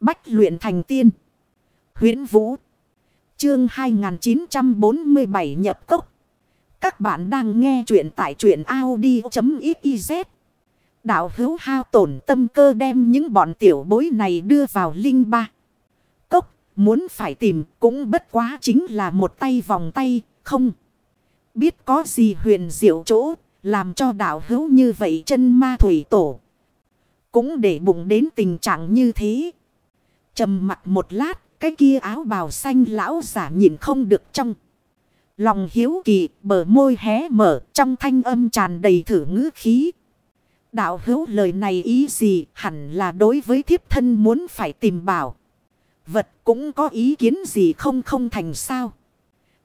Bách luyện thành tiên. huyễn Vũ. Chương 2947 nhập cốc. Các bạn đang nghe truyện tại truyện Audi.xyz. Đạo hữu hao tổn tâm cơ đem những bọn tiểu bối này đưa vào linh ba. Cốc, muốn phải tìm cũng bất quá chính là một tay vòng tay, không. Biết có gì huyền diệu chỗ, làm cho đạo hữu như vậy chân ma thủy tổ. Cũng để bụng đến tình trạng như thế trầm mặt một lát, cái kia áo bào xanh lão giả nhìn không được trong. Lòng hiếu kỳ, bờ môi hé mở, trong thanh âm tràn đầy thử ngữ khí. Đạo hữu lời này ý gì hẳn là đối với thiếp thân muốn phải tìm bảo. Vật cũng có ý kiến gì không không thành sao.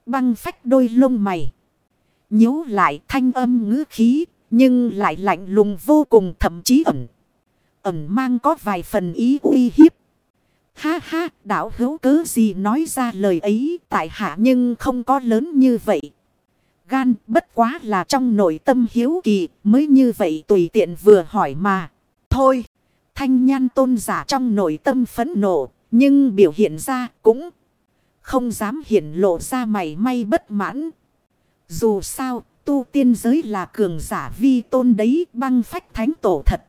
Băng phách đôi lông mày. nhíu lại thanh âm ngữ khí nhưng lại lạnh lùng vô cùng thậm chí ẩn. Ẩn mang có vài phần ý uy hiếp. Ha ha đạo hữu cứ gì nói ra lời ấy tại hạ nhưng không có lớn như vậy gan bất quá là trong nội tâm hiếu kỳ mới như vậy tùy tiện vừa hỏi mà. Thôi, thanh nhan tôn giả trong nội tâm phấn nộ, nhưng biểu hiện ra cũng không dám hiện lộ ra mày may bất mãn. Dù sao, tu tiên giới là cường giả vi tôn đấy băng phách thánh tổ thật.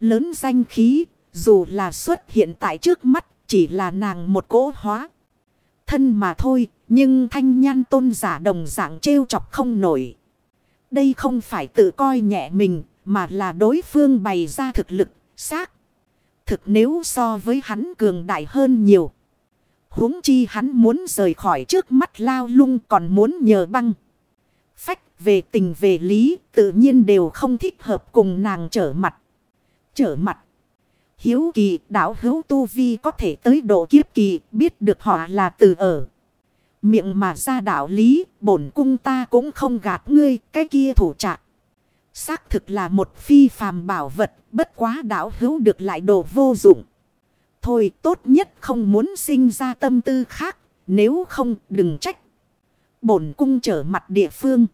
Lớn danh khí, dù là xuất hiện tại trước mắt, chỉ là nàng một cỗ hóa. Thân mà thôi, nhưng thanh nhan tôn giả đồng dạng trêu chọc không nổi. Đây không phải tự coi nhẹ mình, mà là đối phương bày ra thực lực, xác. Thực nếu so với hắn cường đại hơn nhiều. huống chi hắn muốn rời khỏi trước mắt lao lung còn muốn nhờ băng. Phách về tình về lý tự nhiên đều không thích hợp cùng nàng trở mặt. Trở mặt. Hiếu kỳ đảo hữu tu vi có thể tới độ kiếp kỳ biết được họ là từ ở. Miệng mà ra đạo lý, bổn cung ta cũng không gạt ngươi, cái kia thủ trạng. Xác thực là một phi phàm bảo vật, bất quá đạo hữu được lại đồ vô dụng. Thôi tốt nhất không muốn sinh ra tâm tư khác, nếu không đừng trách. Bổn cung trở mặt địa phương.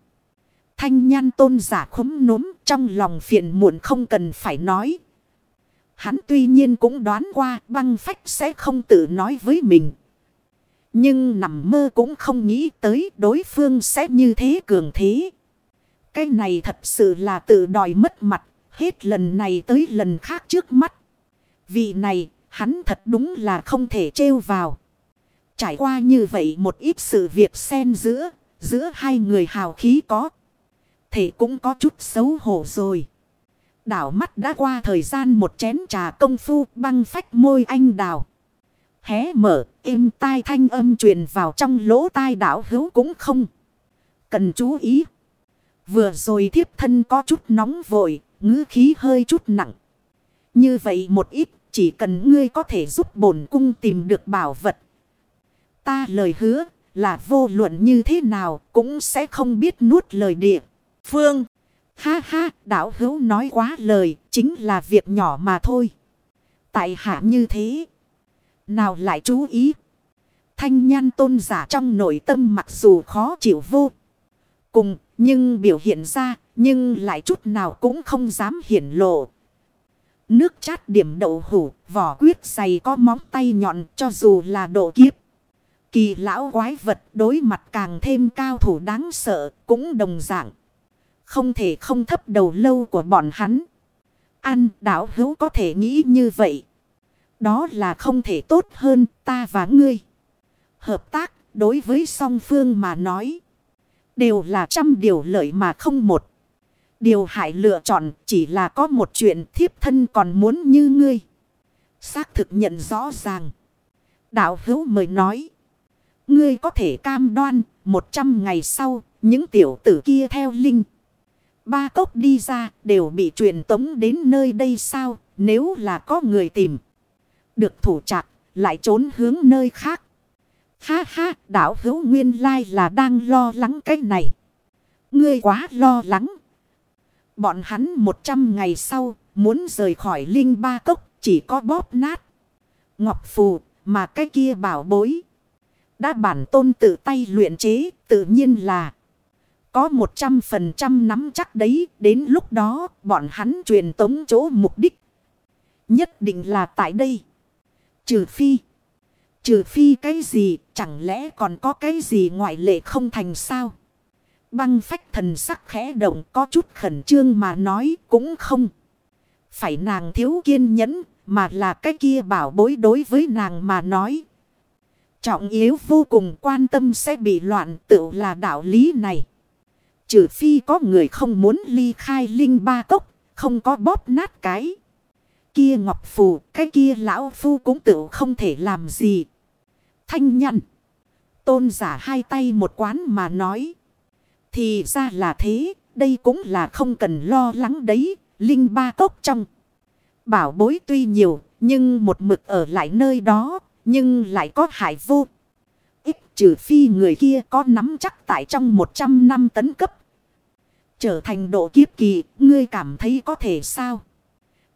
Thanh nhan tôn giả khúm núm trong lòng phiền muộn không cần phải nói. Hắn tuy nhiên cũng đoán qua băng phách sẽ không tự nói với mình. Nhưng nằm mơ cũng không nghĩ tới đối phương sẽ như thế cường thế. Cái này thật sự là tự đòi mất mặt, hết lần này tới lần khác trước mắt. Vị này, hắn thật đúng là không thể trêu vào. Trải qua như vậy một ít sự việc xen giữa, giữa hai người hào khí có. Thể cũng có chút xấu hổ rồi. Đảo mắt đã qua thời gian một chén trà công phu băng phách môi anh đào hé mở, êm tai thanh âm truyền vào trong lỗ tai đảo hữu cũng không. Cần chú ý. Vừa rồi thiếp thân có chút nóng vội, ngữ khí hơi chút nặng. Như vậy một ít, chỉ cần ngươi có thể giúp bổn cung tìm được bảo vật. Ta lời hứa là vô luận như thế nào cũng sẽ không biết nuốt lời địa. Phương. Ha ha, đảo hữu nói quá lời, chính là việc nhỏ mà thôi. Tại hạ như thế. Nào lại chú ý. Thanh nhan tôn giả trong nội tâm mặc dù khó chịu vô. Cùng nhưng biểu hiện ra nhưng lại chút nào cũng không dám hiển lộ. Nước chát điểm đậu hủ vỏ quyết dày có móng tay nhọn cho dù là độ kiếp. Kỳ lão quái vật đối mặt càng thêm cao thủ đáng sợ cũng đồng dạng. Không thể không thấp đầu lâu của bọn hắn. An đảo hữu có thể nghĩ như vậy. Đó là không thể tốt hơn ta và ngươi. Hợp tác đối với song phương mà nói. Đều là trăm điều lợi mà không một. Điều hại lựa chọn chỉ là có một chuyện thiếp thân còn muốn như ngươi. Xác thực nhận rõ ràng. Đạo hữu mời nói. Ngươi có thể cam đoan một trăm ngày sau, những tiểu tử kia theo linh. Ba cốc đi ra đều bị truyền tống đến nơi đây sao nếu là có người tìm được thủ chặt lại trốn hướng nơi khác. Ha ha, đảo hữu nguyên lai là đang lo lắng cái này. Ngươi quá lo lắng. Bọn hắn một trăm ngày sau, muốn rời khỏi linh ba cốc, chỉ có bóp nát. Ngọc phù, mà cái kia bảo bối. Đã bản tôn tự tay luyện chế, tự nhiên là có một trăm phần trăm nắm chắc đấy. Đến lúc đó, bọn hắn truyền tống chỗ mục đích. Nhất định là tại đây. Trừ phi. Trừ phi cái gì, chẳng lẽ còn có cái gì ngoại lệ không thành sao? Băng phách thần sắc khẽ động có chút khẩn trương mà nói cũng không. Phải nàng thiếu kiên nhẫn, mà là cái kia bảo bối đối với nàng mà nói. Trọng yếu vô cùng quan tâm sẽ bị loạn tự là đạo lý này. Trừ phi có người không muốn ly khai linh ba cốc, không có bóp nát cái. Kia ngọc phù, cái kia lão phu cũng tự không thể làm gì. Thanh nhăn. Tôn giả hai tay một quán mà nói. Thì ra là thế, đây cũng là không cần lo lắng đấy, linh ba cốc trong. Bảo bối tuy nhiều, nhưng một mực ở lại nơi đó, nhưng lại có hại vô. Ít trừ phi người kia có nắm chắc tại trong 100 năm tấn cấp. Trở thành độ kiếp kỳ, ngươi cảm thấy có thể sao?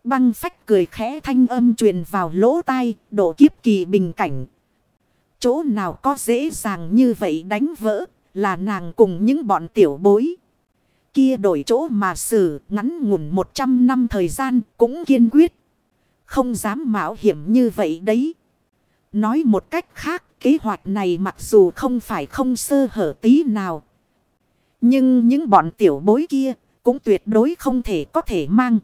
Băng phách cười khẽ thanh âm truyền vào lỗ tai, độ kiếp kỳ bình cảnh. Chỗ nào có dễ dàng như vậy đánh vỡ, là nàng cùng những bọn tiểu bối. Kia đổi chỗ mà xử ngắn ngủn 100 năm thời gian cũng kiên quyết. Không dám mạo hiểm như vậy đấy. Nói một cách khác, kế hoạch này mặc dù không phải không sơ hở tí nào. Nhưng những bọn tiểu bối kia cũng tuyệt đối không thể có thể mang.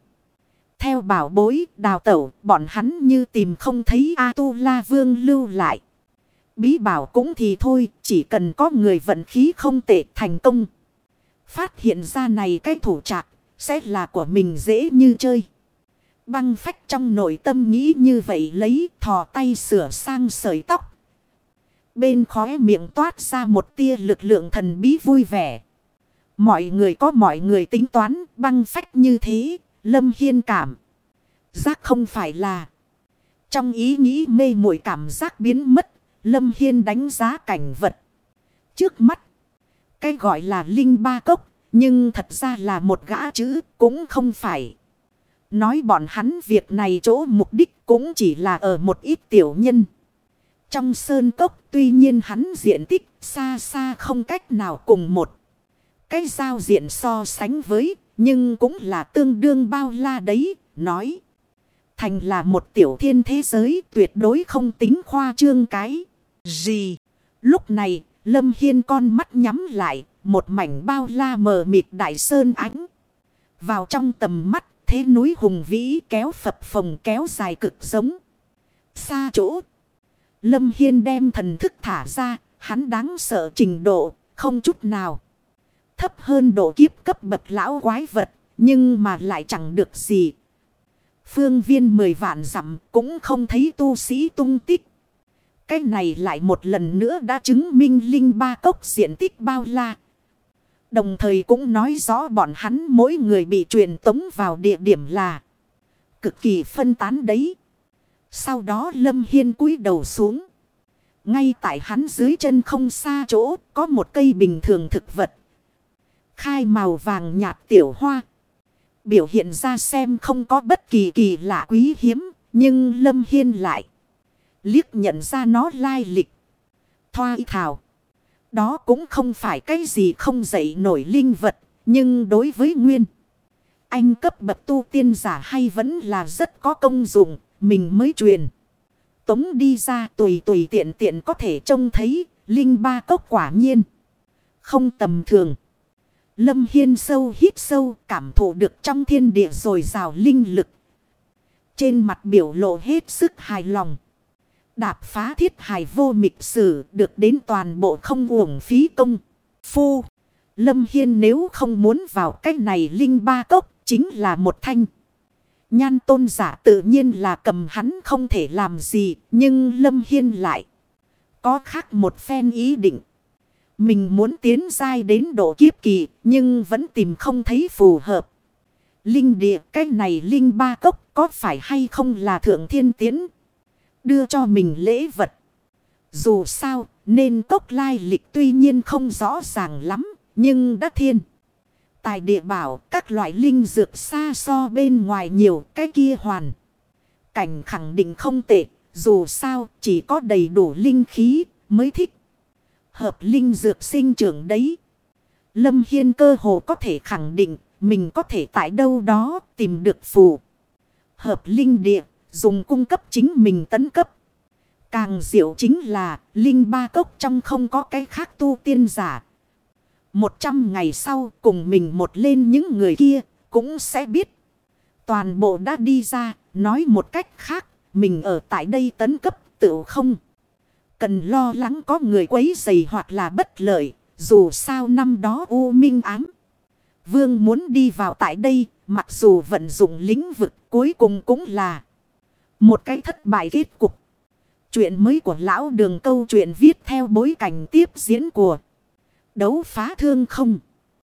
Theo bảo bối đào tẩu, bọn hắn như tìm không thấy A-tu-la vương lưu lại. Bí bảo cũng thì thôi, chỉ cần có người vận khí không tệ thành công. Phát hiện ra này cái thủ trạc, sẽ là của mình dễ như chơi. Băng phách trong nội tâm nghĩ như vậy lấy thò tay sửa sang sợi tóc. Bên khóe miệng toát ra một tia lực lượng thần bí vui vẻ. Mọi người có mọi người tính toán băng phách như thế, lâm hiên cảm. Giác không phải là. Trong ý nghĩ mê muội cảm giác biến mất, lâm hiên đánh giá cảnh vật. Trước mắt, cái gọi là linh ba cốc, nhưng thật ra là một gã chữ cũng không phải. Nói bọn hắn việc này chỗ mục đích cũng chỉ là ở một ít tiểu nhân. Trong sơn cốc tuy nhiên hắn diện tích xa xa không cách nào cùng một. Cái giao diện so sánh với nhưng cũng là tương đương bao la đấy, nói. Thành là một tiểu thiên thế giới tuyệt đối không tính khoa trương cái. Gì? Lúc này, Lâm Hiên con mắt nhắm lại, một mảnh bao la mờ mịt đại sơn ánh. Vào trong tầm mắt thế núi hùng vĩ kéo phập phồng kéo dài cực giống. Xa chỗ. Lâm Hiên đem thần thức thả ra. Hắn đáng sợ trình độ. Không chút nào. Thấp hơn độ kiếp cấp bậc lão quái vật. Nhưng mà lại chẳng được gì. Phương viên mười vạn dặm cũng không thấy tu sĩ tung tích. Cái này lại một lần nữa đã chứng minh linh ba cốc diện tích bao la. Đồng thời cũng nói rõ bọn hắn mỗi người bị truyền tống vào địa điểm là cực kỳ phân tán đấy. Sau đó Lâm Hiên cúi đầu xuống. Ngay tại hắn dưới chân không xa chỗ, có một cây bình thường thực vật. Khai màu vàng nhạt tiểu hoa. Biểu hiện ra xem không có bất kỳ kỳ lạ quý hiếm. Nhưng Lâm Hiên lại. Liếc nhận ra nó lai lịch. Thoa y thảo. Đó cũng không phải cái gì không dậy nổi linh vật. Nhưng đối với Nguyên. Anh cấp bậc tu tiên giả hay vẫn là rất có công dụng. Mình mới truyền. Tống đi ra tùy tùy tiện tiện có thể trông thấy. Linh ba cốc quả nhiên. Không tầm thường. Lâm Hiên sâu hít sâu, cảm thụ được trong thiên địa rồi rào linh lực. Trên mặt biểu lộ hết sức hài lòng. Đạp phá thiết hài vô mịch sử được đến toàn bộ không uổng phí công. Phu. Lâm Hiên nếu không muốn vào cách này linh ba cốc chính là một thanh. Nhan tôn giả tự nhiên là cầm hắn không thể làm gì. Nhưng Lâm Hiên lại. Có khác một phen ý định. Mình muốn tiến dai đến độ kiếp kỳ. Nhưng vẫn tìm không thấy phù hợp. Linh địa cái này linh ba cốc có phải hay không là thượng thiên tiến Đưa cho mình lễ vật. Dù sao, nên cốc lai lịch tuy nhiên không rõ ràng lắm, nhưng đã thiên. Tài địa bảo, các loại linh dược xa so bên ngoài nhiều cái kia hoàn. Cảnh khẳng định không tệ, dù sao chỉ có đầy đủ linh khí mới thích. Hợp linh dược sinh trưởng đấy. Lâm Hiên cơ hồ có thể khẳng định mình có thể tại đâu đó tìm được phù. Hợp linh địa Dùng cung cấp chính mình tấn cấp. Càng diệu chính là Linh Ba Cốc trong không có cái khác tu tiên giả. Một trăm ngày sau cùng mình một lên những người kia cũng sẽ biết. Toàn bộ đã đi ra, nói một cách khác, mình ở tại đây tấn cấp tự không. Cần lo lắng có người quấy dày hoặc là bất lợi, dù sao năm đó U Minh ám. Vương muốn đi vào tại đây, mặc dù vận dụng lĩnh vực cuối cùng cũng là một cái thất bại kết cục. Chuyện mới của lão đường câu chuyện viết theo bối cảnh tiếp diễn của đấu phá thương không.